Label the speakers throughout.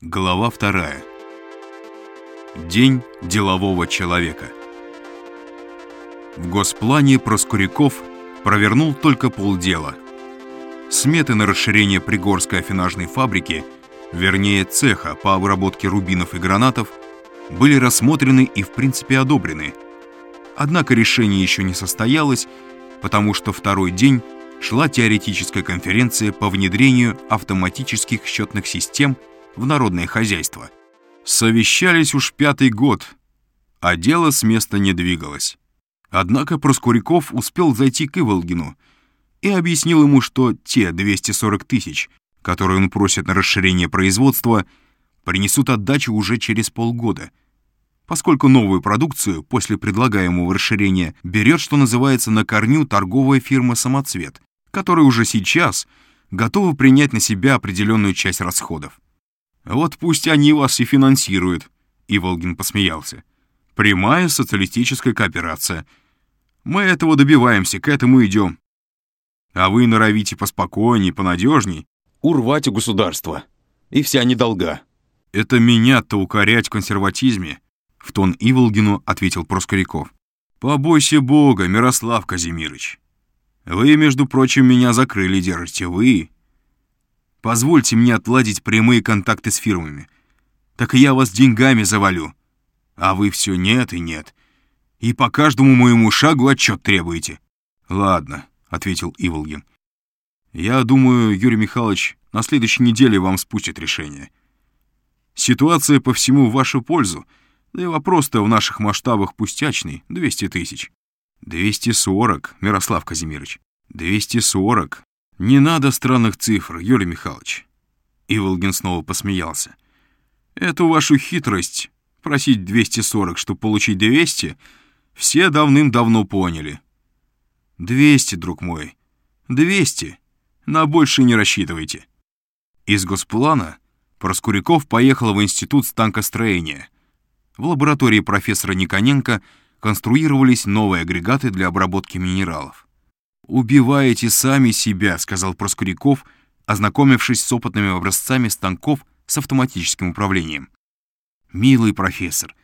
Speaker 1: Глава вторая. День делового человека. В госплане Проскуряков провернул только полдела. Сметы на расширение Пригорской афинажной фабрики, вернее цеха по обработке рубинов и гранатов, были рассмотрены и в принципе одобрены. Однако решение еще не состоялось, потому что второй день шла теоретическая конференция по внедрению автоматических счетных систем в народное хозяйство. Совещались уж пятый год, а дело с места не двигалось. Однако Проскуряков успел зайти к Иволгину и объяснил ему, что те 240 тысяч, которые он просит на расширение производства, принесут отдачу уже через полгода, поскольку новую продукцию после предлагаемого расширения берет, что называется, на корню торговая фирма «Самоцвет», которая уже сейчас готова принять на себя определенную часть расходов. Вот пусть они вас и финансируют, и Волгин посмеялся. Прямая социалистическая кооперация. Мы этого добиваемся, к этому идем. А вы норовите поспокойней, понадежней, урвать у государства. И вся недолга. Это меня-то укорять в консерватизме, в тон Иволгину ответил Проскоряков. Побойся Бога, Мирослав Казимирыч. Вы, между прочим, меня закрыли держите, вы. Позвольте мне отладить прямые контакты с фирмами. Так я вас деньгами завалю. А вы все нет и нет. И по каждому моему шагу отчет требуете. Ладно, ответил Иволгин. Я думаю, Юрий Михайлович, на следующей неделе вам спустят решение. Ситуация по всему в вашу пользу, да и вопрос-то в наших масштабах пустячный, 200 тысяч. 240, Мирослав Казимирович. 240. Не надо странных цифр, Юрий Михайлович. Иволгин снова посмеялся. Эту вашу хитрость, просить 240, чтобы получить 200, все давным-давно поняли. 200, друг мой, 200. На больше не рассчитывайте. Из госплана Проскуряков поехал в институт станкостроения. В лаборатории профессора Никоненко конструировались новые агрегаты для обработки минералов. «Убиваете сами себя», — сказал Проскуряков, ознакомившись с опытными образцами станков с автоматическим управлением. «Милый профессор,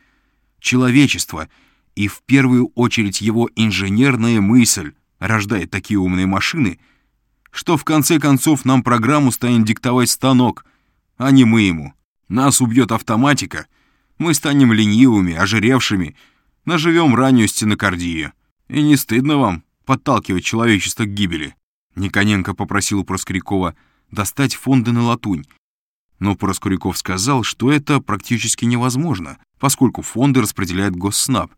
Speaker 1: человечество и в первую очередь его инженерная мысль рождает такие умные машины, что в конце концов нам программу станет диктовать станок, а не мы ему. Нас убьет автоматика, мы станем ленивыми, ожиревшими, наживем раннюю стенокардию. И не стыдно вам подталкивать человечество к гибели. Никоненко попросил у Проскурякова достать фонды на латунь. Но Проскуряков сказал, что это практически невозможно, поскольку фонды распределяет Госснаб,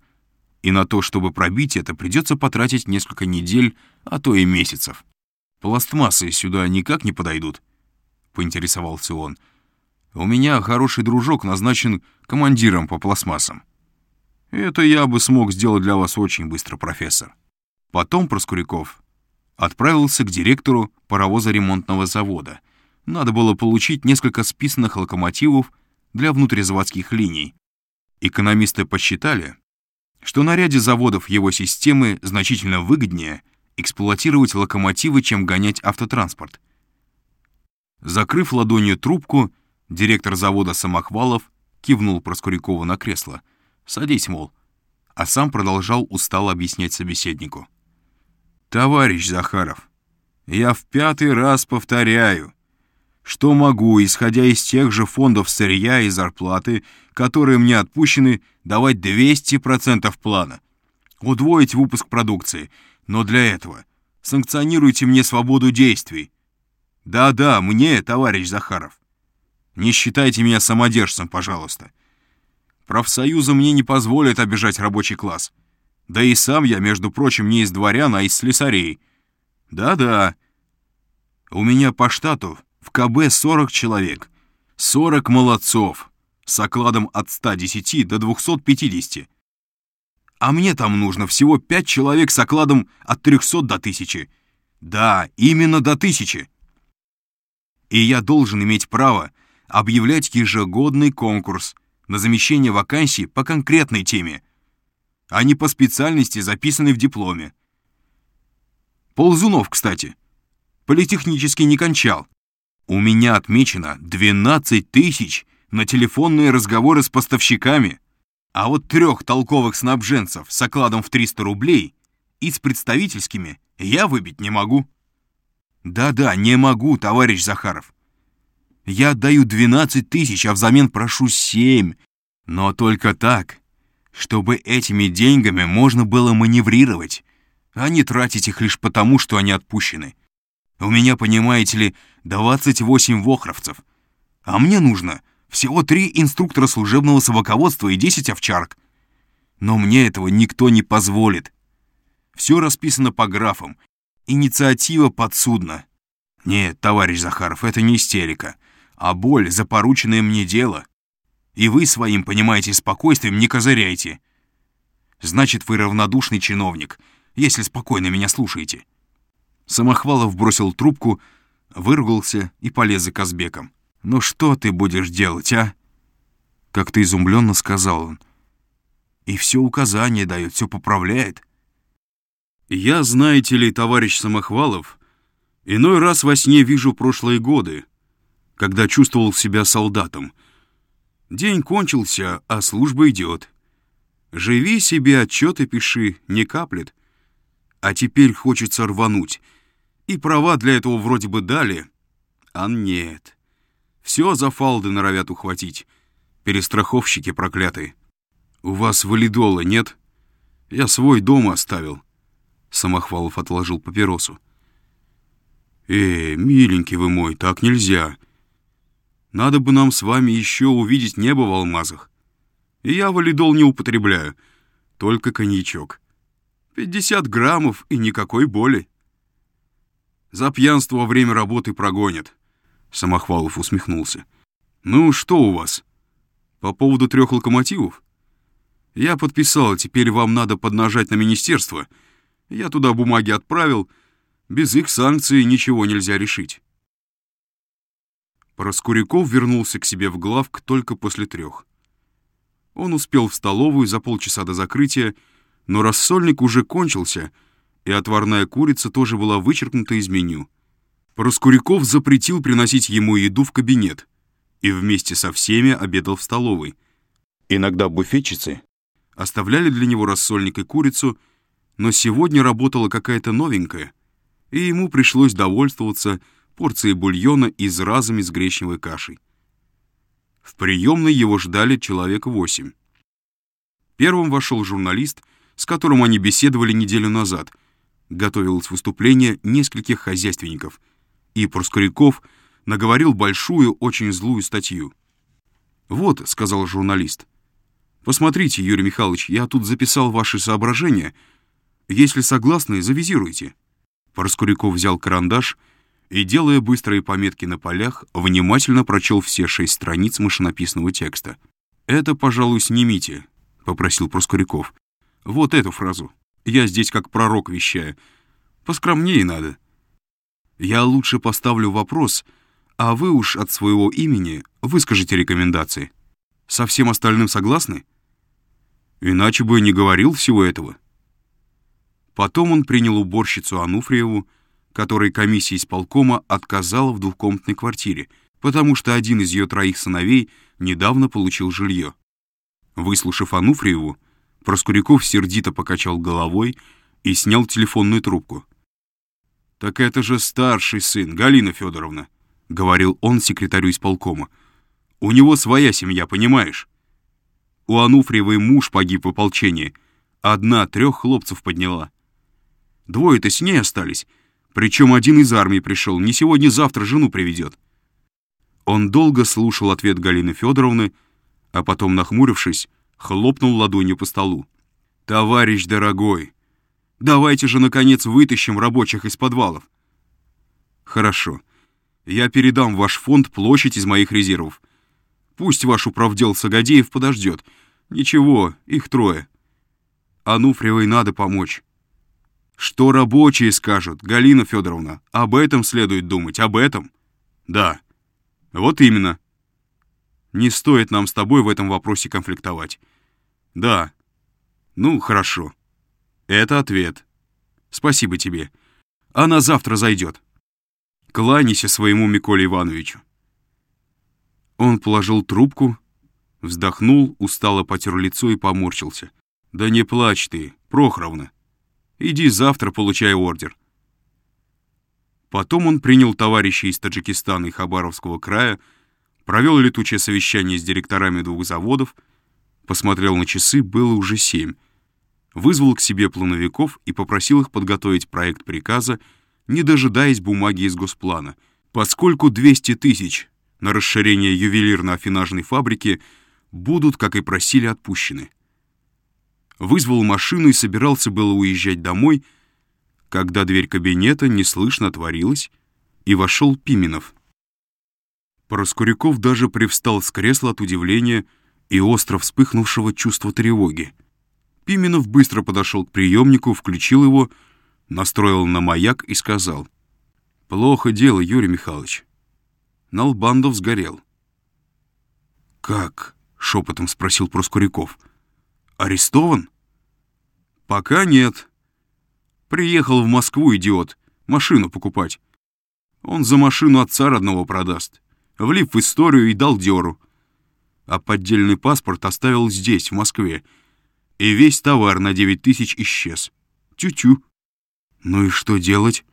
Speaker 1: и на то, чтобы пробить это, придется потратить несколько недель, а то и месяцев. «Пластмассы сюда никак не подойдут?» — поинтересовался он. «У меня хороший дружок назначен командиром по пластмассам. Это я бы смог сделать для вас очень быстро, профессор». Потом Проскуряков отправился к директору паровоза-ремонтного завода. Надо было получить несколько списанных локомотивов для внутризаводских линий. Экономисты посчитали, что на ряде заводов его системы значительно выгоднее эксплуатировать локомотивы, чем гонять автотранспорт. Закрыв ладонью трубку, директор завода Самохвалов кивнул Проскурякову на кресло. «Садись, мол». А сам продолжал устало объяснять собеседнику. Товарищ Захаров, я в пятый раз повторяю, что могу, исходя из тех же фондов сырья и зарплаты, которые мне отпущены, давать 200% плана, удвоить выпуск продукции, но для этого санкционируйте мне свободу действий. Да-да, мне, товарищ Захаров. Не считайте меня самодержцем, пожалуйста. Профсоюзы мне не позволят обижать рабочий класс. Да и сам я, между прочим, не из дворян, а из слесарей. Да-да. У меня по штату в КБ 40 человек. 40 молодцов. С окладом от 110 до 250. А мне там нужно всего 5 человек с окладом от 300 до 1000. Да, именно до 1000. И я должен иметь право объявлять ежегодный конкурс на замещение вакансий по конкретной теме, а не по специальности, записанной в дипломе. Ползунов, кстати, политехнически не кончал. У меня отмечено 12 тысяч на телефонные разговоры с поставщиками. А вот трех толковых снабженцев с окладом в 300 рублей и с представительскими я выбить не могу. Да-да, не могу, товарищ Захаров. Я отдаю 12 тысяч, а взамен прошу 7. Но только так, чтобы этими деньгами можно было маневрировать, а не тратить их лишь потому, что они отпущены. У меня, понимаете ли, 28 вохровцев. А мне нужно всего три инструктора служебного собаководства и 10 овчарок. Но мне этого никто не позволит. Все расписано по графам. Инициатива подсудна. Нет, товарищ Захаров, это не истерика, а боль за порученное мне дело. И вы своим, понимаете, спокойствием не козыряйте. Значит, вы равнодушный чиновник, если спокойно меня слушаете. Самохвалов бросил трубку, выругался и полез за Казбеком. «Ну что ты будешь делать, а?» Как-то изумленно сказал он. «И все указания дает, все поправляет». «Я, знаете ли, товарищ Самохвалов, иной раз во сне вижу прошлые годы, когда чувствовал себя солдатом. День кончился, а служба идет. Живи себе, отчеты пиши, не каплет. А теперь хочется рвануть» И права для этого вроде бы дали, а нет. Все за фалды норовят ухватить. Перестраховщики проклятые. У вас валидола нет? Я свой дома оставил. Самохвалов отложил папиросу. «Э, миленький вы мой, так нельзя. Надо бы нам с вами еще увидеть небо в алмазах. И я валидол не употребляю, только коньячок. Пятьдесят граммов и никакой боли». За пьянство во время работы прогонят. Самохвалов усмехнулся. Ну, что у вас? По поводу трех локомотивов? Я подписал, теперь вам надо поднажать на министерство. Я туда бумаги отправил. Без их санкций ничего нельзя решить. Проскуряков вернулся к себе в главк только после трех. Он успел в столовую за полчаса до закрытия, но рассольник уже кончился — и отварная курица тоже была вычеркнута из меню. Проскуряков запретил приносить ему еду в кабинет и вместе со всеми обедал в столовой. Иногда буфетчицы оставляли для него рассольник и курицу, но сегодня работала какая-то новенькая, и ему пришлось довольствоваться порцией бульона из разами с гречневой кашей. В приемной его ждали человек восемь. Первым вошел журналист, с которым они беседовали неделю назад — готовилось выступление нескольких хозяйственников, и Проскуряков наговорил большую, очень злую статью. «Вот», — сказал журналист, — «посмотрите, Юрий Михайлович, я тут записал ваши соображения. Если согласны, завизируйте». Проскуряков взял карандаш и, делая быстрые пометки на полях, внимательно прочел все шесть страниц машинописного текста. «Это, пожалуй, снимите», — попросил Проскуряков. «Вот эту фразу». Я здесь как пророк вещаю. Поскромнее надо. Я лучше поставлю вопрос, а вы уж от своего имени выскажите рекомендации. Со всем остальным согласны? Иначе бы не говорил всего этого. Потом он принял уборщицу Ануфриеву, которой комиссия исполкома отказала в двухкомнатной квартире, потому что один из ее троих сыновей недавно получил жилье. Выслушав Ануфриеву, Проскуряков сердито покачал головой и снял телефонную трубку. «Так это же старший сын, Галина Федоровна», — говорил он секретарю исполкома. «У него своя семья, понимаешь? У Ануфриевой муж погиб в ополчении. Одна трех хлопцев подняла. Двое-то с ней остались, причем один из армии пришел, не сегодня-завтра жену приведет». Он долго слушал ответ Галины Федоровны, а потом, нахмурившись, хлопнул ладонью по столу. «Товарищ дорогой, давайте же, наконец, вытащим рабочих из подвалов». «Хорошо. Я передам ваш фонд площадь из моих резервов. Пусть ваш управдел Сагадеев подождет. Ничего, их трое. Ануфриевой надо помочь». «Что рабочие скажут, Галина Федоровна? Об этом следует думать, об этом?» «Да». «Вот именно». Не стоит нам с тобой в этом вопросе конфликтовать. Да. Ну, хорошо. Это ответ. Спасибо тебе. Она завтра зайдет. Кланяйся своему Миколе Ивановичу. Он положил трубку, вздохнул, устало потер лицо и поморщился. «Да не плачь ты, Прохоровна. Иди завтра получай ордер». Потом он принял товарищей из Таджикистана и Хабаровского края, провел летучее совещание с директорами двух заводов, посмотрел на часы, было уже семь, вызвал к себе плановиков и попросил их подготовить проект приказа, не дожидаясь бумаги из госплана, поскольку 200 тысяч на расширение ювелирно-афинажной фабрики будут, как и просили, отпущены. Вызвал машину и собирался было уезжать домой, когда дверь кабинета неслышно отворилась, и вошел Пименов. Проскуряков даже привстал с кресла от удивления и остро вспыхнувшего чувства тревоги. Пименов быстро подошел к приемнику, включил его, настроил на маяк и сказал. «Плохо дело, Юрий Михайлович. Налбандов сгорел». «Как?» — шепотом спросил Проскуряков. «Арестован?» «Пока нет. Приехал в Москву, идиот, машину покупать. Он за машину отца родного продаст. Влип в историю и дал дёру. А поддельный паспорт оставил здесь, в Москве. И весь товар на девять тысяч исчез. Тю-тю. Ну и что делать?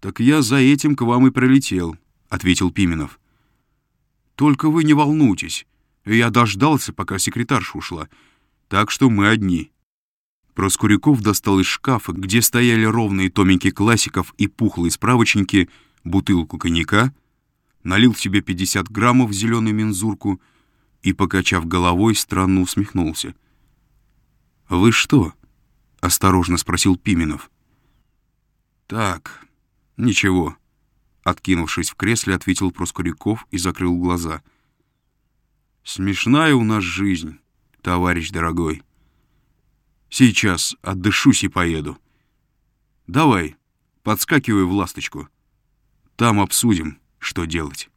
Speaker 1: «Так я за этим к вам и прилетел», — ответил Пименов. «Только вы не волнуйтесь. Я дождался, пока секретарша ушла. Так что мы одни». Проскуряков достал из шкафа, где стояли ровные томики классиков и пухлые справочники, бутылку коньяка, налил себе 50 граммов в зеленую мензурку и, покачав головой, странно усмехнулся. «Вы что?» — осторожно спросил Пименов. «Так, ничего», — откинувшись в кресле, ответил Проскуряков и закрыл глаза. «Смешная у нас жизнь, товарищ дорогой». Сейчас отдышусь и поеду. Давай, подскакивай в ласточку. Там обсудим, что делать.